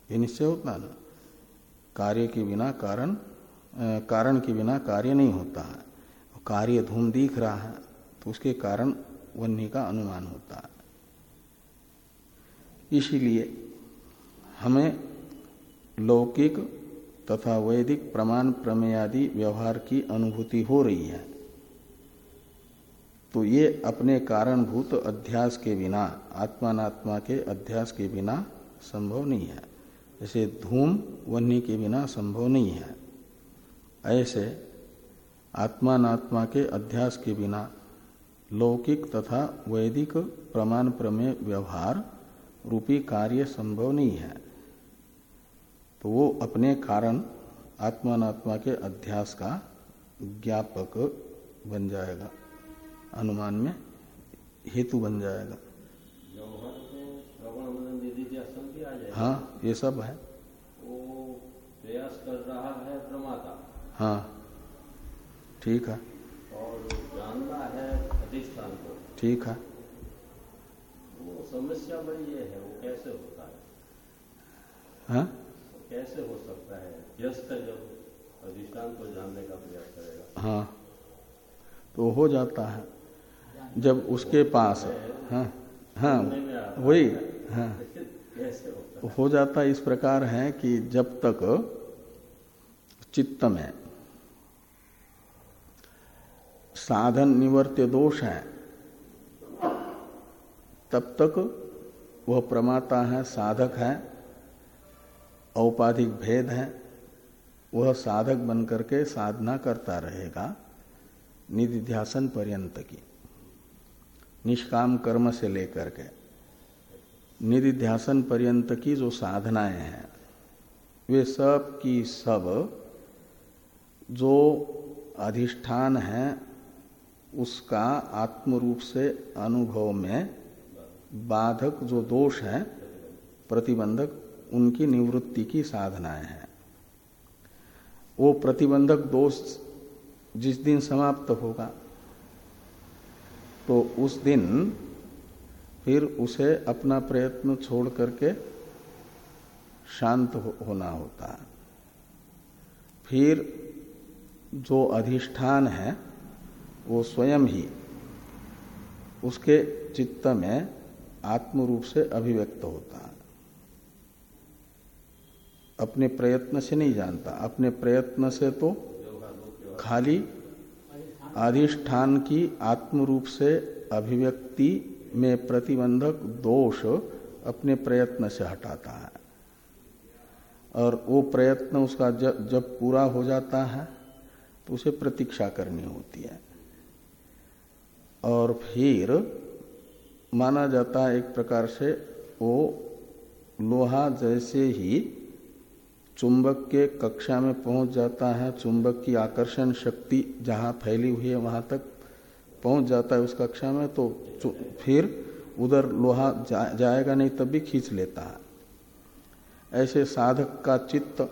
ये निश्चय होता ना कार्य के बिना कारण कारण के बिना कार्य नहीं होता है। कार्य धूम दिख रहा है तो उसके कारण वन्य का अनुमान होता है। इसीलिए हमें लौकिक तथा वैदिक प्रमाण प्रमेयादि व्यवहार की अनुभूति हो रही है। तो ये अपने कारणभूत अध्यास के बिना आत्मात्मा के अध्यास के बिना संभव नहीं है। जैसे धूम वन्य के बिना संभव नहीं है। ऐसे आत्मात्मा के अध्यास के बिना लौकिक तथा वैदिक प्रमाण प्रमेय व्यवहार रूपी कार्य संभव नहीं है। तो वो अपने कारण आत्मात्मा के अध्यास का ज्ञापक बन जाएगा। अनुमान में हेतु बन जाएगा। हाँ ये सब है। वो प्रयास कर रहा है प्रमाता हाँ ठीक है। और जानना है अधिष्ठान को ठीक है। वो समस्या बड़ी ये है वो कैसे होता है? हाँ? कैसे हो सकता है? व्यस्त जब अधिष्ठान को जानने का प्रयास करेगा। हाँ तो हो जाता है जब उसके पास हाँ हाँ वही हाँ? हो जाता इस प्रकार है कि जब तक चित्त में साधन निवर्त्य दोष है तब तक वह प्रमाता है साधक है औपाधिक भेद है, वह साधक बनकर के साधना करता रहेगा निधिध्यासन पर्यंत की। निष्काम कर्म से लेकर के निधिध्यासन पर्यंत की जो साधनाएँ हैं, वे सब की सब जो अधिष्ठान है, उसका आत्म रूप से अनुभव में बाधक जो दोष है, प्रतिबंधक उनकी निवृत्ति की साधनाएँ हैं। वो प्रतिबंधक दोष जिस दिन समाप्त होगा तो उस दिन फिर उसे अपना प्रयत्न छोड़ करके शांत हो, होना होता है। फिर जो अधिष्ठान है वो स्वयं ही उसके चित्त में आत्म रूप से अभिव्यक्त होता है। अपने प्रयत्न से नहीं जानता। अपने प्रयत्न से तो खाली अधिष्ठान की आत्म रूप से अभिव्यक्ति में प्रतिबंधक दोष अपने प्रयत्न से हटाता है। और वो प्रयत्न उसका जब, जब पूरा हो जाता है तो उसे प्रतीक्षा करनी होती है। और फिर माना जाता है एक प्रकार से वो लोहा जैसे ही चुंबक के कक्षा में पहुँच जाता है चुंबक की आकर्षण शक्ति जहाँ फैली हुई है वहाँ तक पहुँच जाता है उस कक्षा में तो फिर उधर लोहा जा, जाएगा नहीं तब भी खींच लेता है। ऐसे साधक का चित्त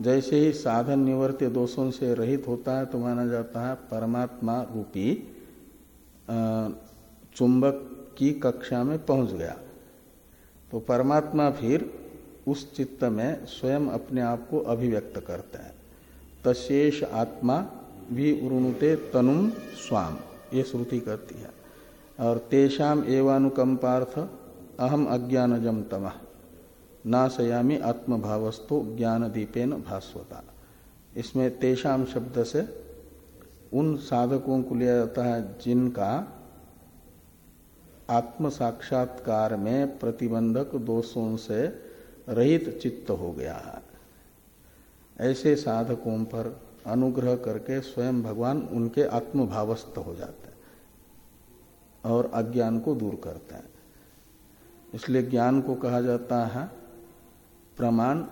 जैसे ही साधन निवर्त्य दोषों से रहित होता है तो माना जाता है परमात्मा रूपी चुंबक की कक्षा में पहुँच गया। तो परमात्मा फिर उस चित्त में स्वयं अपने आप को अभिव्यक्त करते हैं। तशेष आत्मा भी उरुणुते तनुम स्वाम। ये श्रुति करती है। और तेषाम एवानुकंपार्थ अहम अज्ञानजम तम। नाशयामी आत्मभावस्तु ज्ञान दीपेन भास्वता। इसमें तेषाम शब्द से उन साधकों को लिया जाता है जिनका आत्म साक्षात्कार में प्रतिबंधक दोषों से रहित चित्त हो गया। ऐसे साधकों पर अनुग्रह करके स्वयं भगवान उनके आत्मभावस्थ हो जाते हैं और अज्ञान को दूर करते हैं। इसलिए ज्ञान को कहा जाता है प्रमाण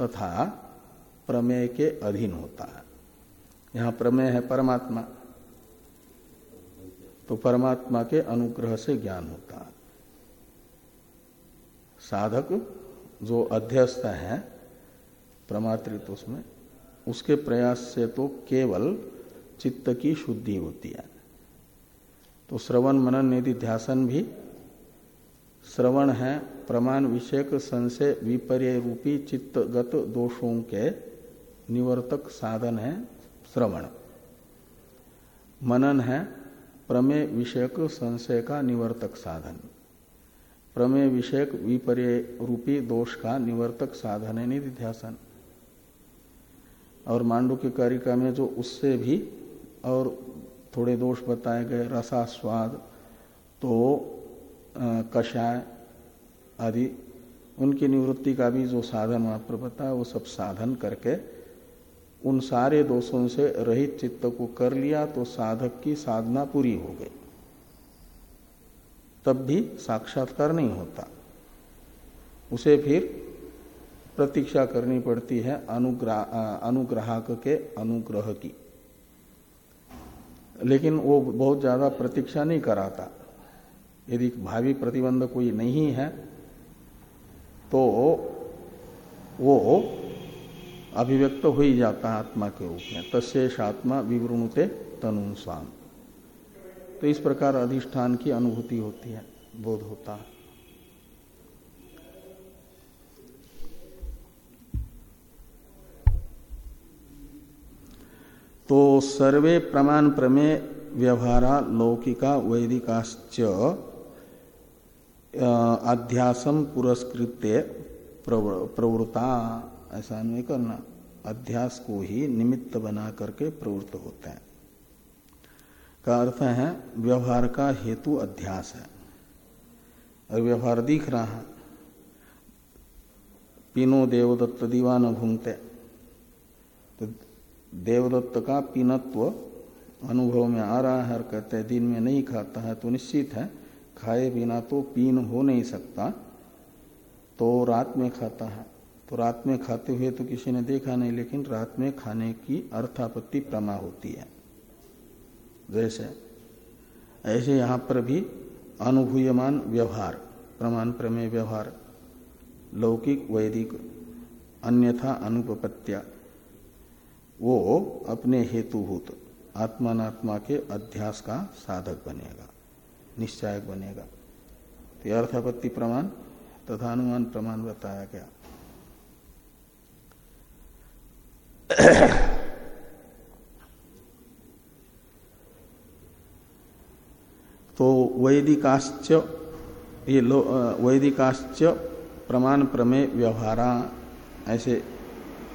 तथा प्रमेय के अधीन होता है। यहाँ प्रमेय है परमात्मा। तो परमात्मा के अनुग्रह से ज्ञान होता है। साधक जो अध्यस्त है, प्रमातृत्व उसमें, उसके प्रयास से तो केवल चित्त की शुद्धि होती है। तो श्रवण मनन निधि ध्यासन भी, श्रवण है प्रमाण विषयक संशय विपर्य रूपी चित्तगत दोषों के निवर्तक साधन है श्रवण। मनन है प्रमेय विषयक संशय का निवर्तक साधन। प्रमेय विषयक विपर्य रूपी दोष का निवर्तक साधन है, निधिध्यासन। और मांडू की कारिका में जो उससे भी और थोड़े दोष बताए गए, रसास्वाद तो कषाय आदि, उनकी निवृत्ति का भी जो साधन वहाँ पर बताया, वो सब साधन करके उन सारे दोषों से रहित चित्त को कर लिया तो साधक की साधना पूरी हो गई। तब भी साक्षात्कार नहीं होता। उसे फिर प्रतीक्षा करनी पड़ती है अनुग्रह अनुग्राहक के अनुग्रह की। लेकिन वो बहुत ज़्यादा प्रतीक्षा नहीं कराता। यदि भावी प्रतिबंध कोई नहीं है तो वो अभिव्यक्त हो ही जाता है आत्मा के रूप में। तस्ेष आत्मा विवृणुते तनु स्वाम। तो इस प्रकार अधिष्ठान की अनुभूति होती है, बोध होता है। तो सर्वे प्रमाण प्रमेय व्यवहारा लौकिका वैदिकाश्च अध्यासम पुरस्कृत्य प्रवृत्ता ऐसा नहीं करना। अध्यास को ही निमित्त बना करके प्रवृत्त होते हैं। का अर्थ है व्यवहार का हेतु अध्यास है। और व्यवहार दिख रहा है। पीनो देवदत्त दीवान घूमते तो देवदत्त का पीनत्व अनुभव में आ रहा है और कहते दिन में नहीं खाता है तो निश्चित है, खाए बिना तो पीन हो नहीं सकता। तो रात में खाता है। तो रात में खाते हुए तो किसी ने देखा नहीं, लेकिन रात में खाने की अर्थापत्ति प्रमा होती है। जैसे ऐसे यहाँ पर भी अनुभूयमान व्यवहार, प्रमाण प्रमेय व्यवहार, लौकिक, वैदिक, अन्यथा अनुपत्या वो अपने हेतुभूत आत्मात्मा के अध्यास का साधक बनेगा, निश्चायक बनेगा। तो अर्थापत्ति प्रमाण तथा अनुमान प्रमाण बताया गया। तो वैदिकाश्च, ये वैदिकाश्च प्रमाण प्रमेय व्यवहारा, ऐसे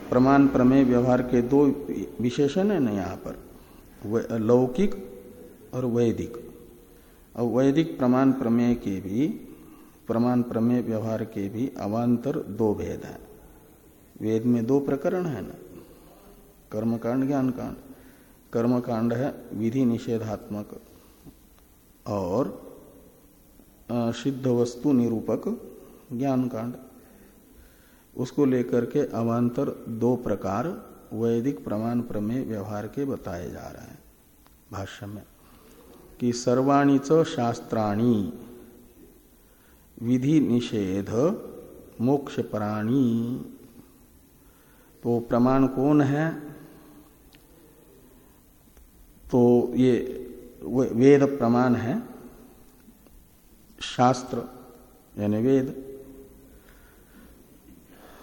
प्रमाण प्रमेय व्यवहार के दो विशेषण है ना यहाँ पर लौकिक और वैदिक। और वैदिक प्रमाण प्रमेय के भी, प्रमाण प्रमेय व्यवहार के भी अवान्तर दो भेद हैं। वेद में दो प्रकरण है ना, कर्मकांड ज्ञान कांड कर्मकांड है विधि निषेधात्मक और सिद्ध वस्तु निरूपक ज्ञान कांड उसको लेकर के अवान्तर दो प्रकार वैदिक प्रमाण प्रमेय व्यवहार के बताए जा रहे हैं भाष्य में, कि सर्वाणी च शास्त्राणी, विधि निषेध मोक्ष प्राणी तो प्रमाण कौन है? तो ये वेद प्रमाण है, शास्त्र, यानी वेद,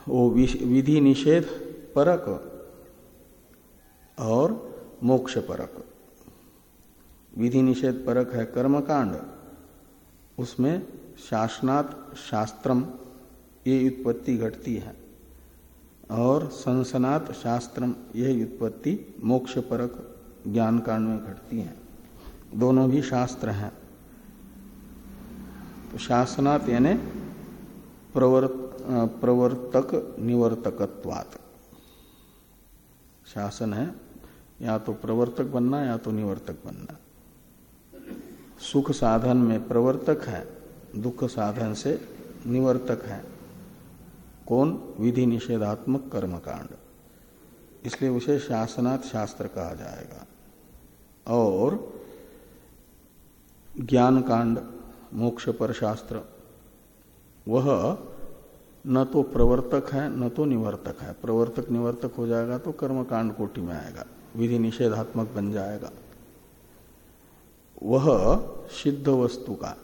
वो विधि निषेध परक और मोक्ष परक। विधि निषेध परक है कर्मकांड, उसमें शासनात् शास्त्रम ये उत्पत्ति घटती है, और संसनात् शास्त्रम यह उत्पत्ति मोक्ष परक ज्ञान कांड में घटती हैं। दोनों भी शास्त्र हैं। तो शासनात् यानी प्रवर्त, प्रवर्तक, निवर्तकत्वात्। शासन है, या तो प्रवर्तक बनना, या तो निवर्तक बनना। सुख साधन में प्रवर्तक है, दुख साधन से निवर्तक है। कौन? विधि निषेधात्मक कर्मकांड। इसलिए उसे शासनात् शास्त्र कहा जाएगा। और ज्ञान कांड मोक्ष पर शास्त्र वह न तो प्रवर्तक है, न तो निवर्तक है। प्रवर्तक निवर्तक हो जाएगा तो कर्मकांड कोटि में आएगा। विधि निषेधात्मक बन जाएगा। वह सिद्ध वस्तु का,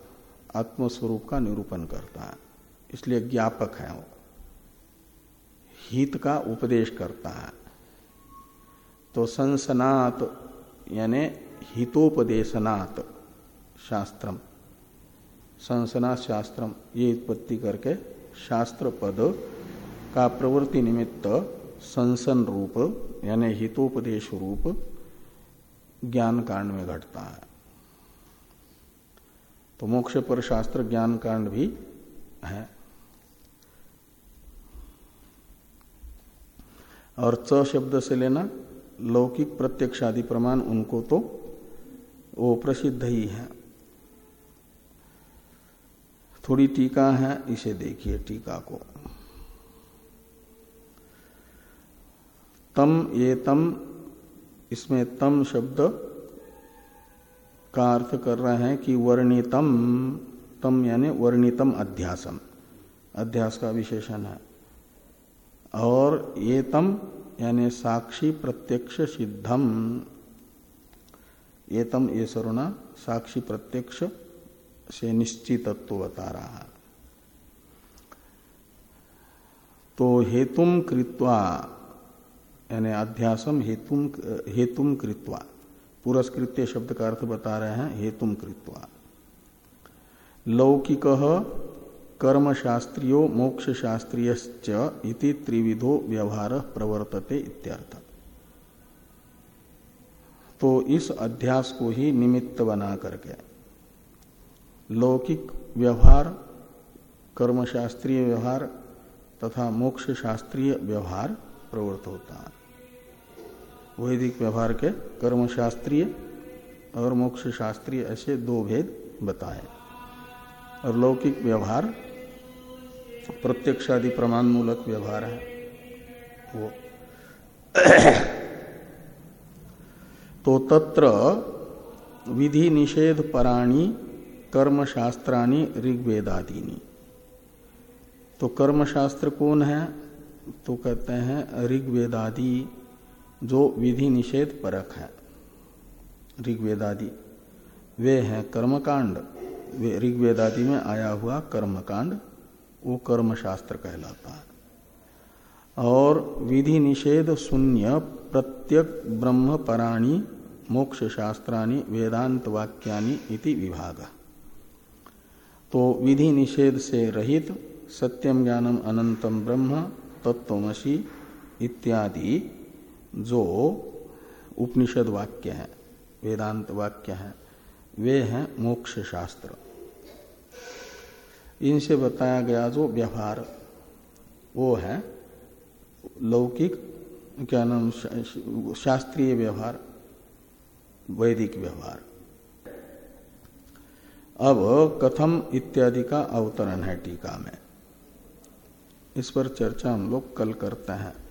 आत्मस्वरूप का निरूपण करता है। इसलिए ज्ञापक है वो। हित का उपदेश करता है। तो संसनात, यानी हितोपदेशनात् शास्त्रम। संसनात शास्त्रम ये उत्पत्ति करके शास्त्र पद का प्रवृत्ति निमित्त संसन रूप, यानी हितोपदेश रूप, ज्ञान कांड में घटता है। तो मोक्ष पर शास्त्र ज्ञान कांड भी है। और च शब्द से लेना लौकिक प्रत्यक्ष आदि प्रमाण, उनको तो वो प्रसिद्ध ही है। थोड़ी टीका है, इसे देखिए टीका को। तम, ये तम, इसमें तम शब्द का अर्थ कर रहे हैं कि वर्णितम, तम यानी वर्णितम अध्यासम। अध्यास का विशेषण है। और ये तम यानी साक्षी प्रत्यक्ष सिद्धम। ये तम, ये सरुणा साक्षी प्रत्यक्ष से निश्चितत्व बता रहा है तो हेतुम कृत्वा, यानी अध्यासम हेतुम हेतुम कृत्वा, पुरस्कृत्य शब्द का अर्थ बता रहे हैं हेतुम कृत्वा। लौकिक कर्म शास्त्रियो मोक्ष शास्त्रीय इति त्रिविधो व्यवहार प्रवर्तते इत्यर्थ। तो इस अध्यास को ही निमित्त बना करके लौकिक व्यवहार, कर्मशास्त्रीय व्यवहार तथा मोक्ष शास्त्रीय व्यवहार प्रवृत्त होता है। वैदिक व्यवहार के कर्मशास्त्रीय और मोक्ष शास्त्रीय ऐसे दो भेद बताए। और लौकिक व्यवहार प्रत्यक्षादि प्रमाण मूलक व्यवहार है। वो तो तत्र विधि निषेध पराणी कर्म शास्त्राणी ऋग्वेदादीनी। तो कर्म शास्त्र कौन है? तो कहते हैं ऋग्वेदादि, जो विधि निषेध परक है। ऋग्वेदादि, वे हैं कर्मकांड। वे ऋग्वेदादि में आया हुआ कर्मकांड, वो कर्म शास्त्र कहलाता है। और विधि निषेध शून्य प्रत्यक ब्रह्म पराणी मोक्ष शास्त्राणी वेदांत वाक्यानि इति विभाग। तो विधि निषेध से रहित सत्यम ज्ञानम अनंतम ब्रह्म तत्वमसी इत्यादि जो उपनिषद वाक्य है, वेदांत वाक्य है, वे हैं मोक्ष शास्त्र। इनसे बताया गया जो व्यवहार, वो है लौकिक, क्या नाम शास्त्रीय व्यवहार, वैदिक व्यवहार। अब कथम इत्यादि का अवतरण है टीका में। इस पर चर्चा हम लोग कल करते हैं।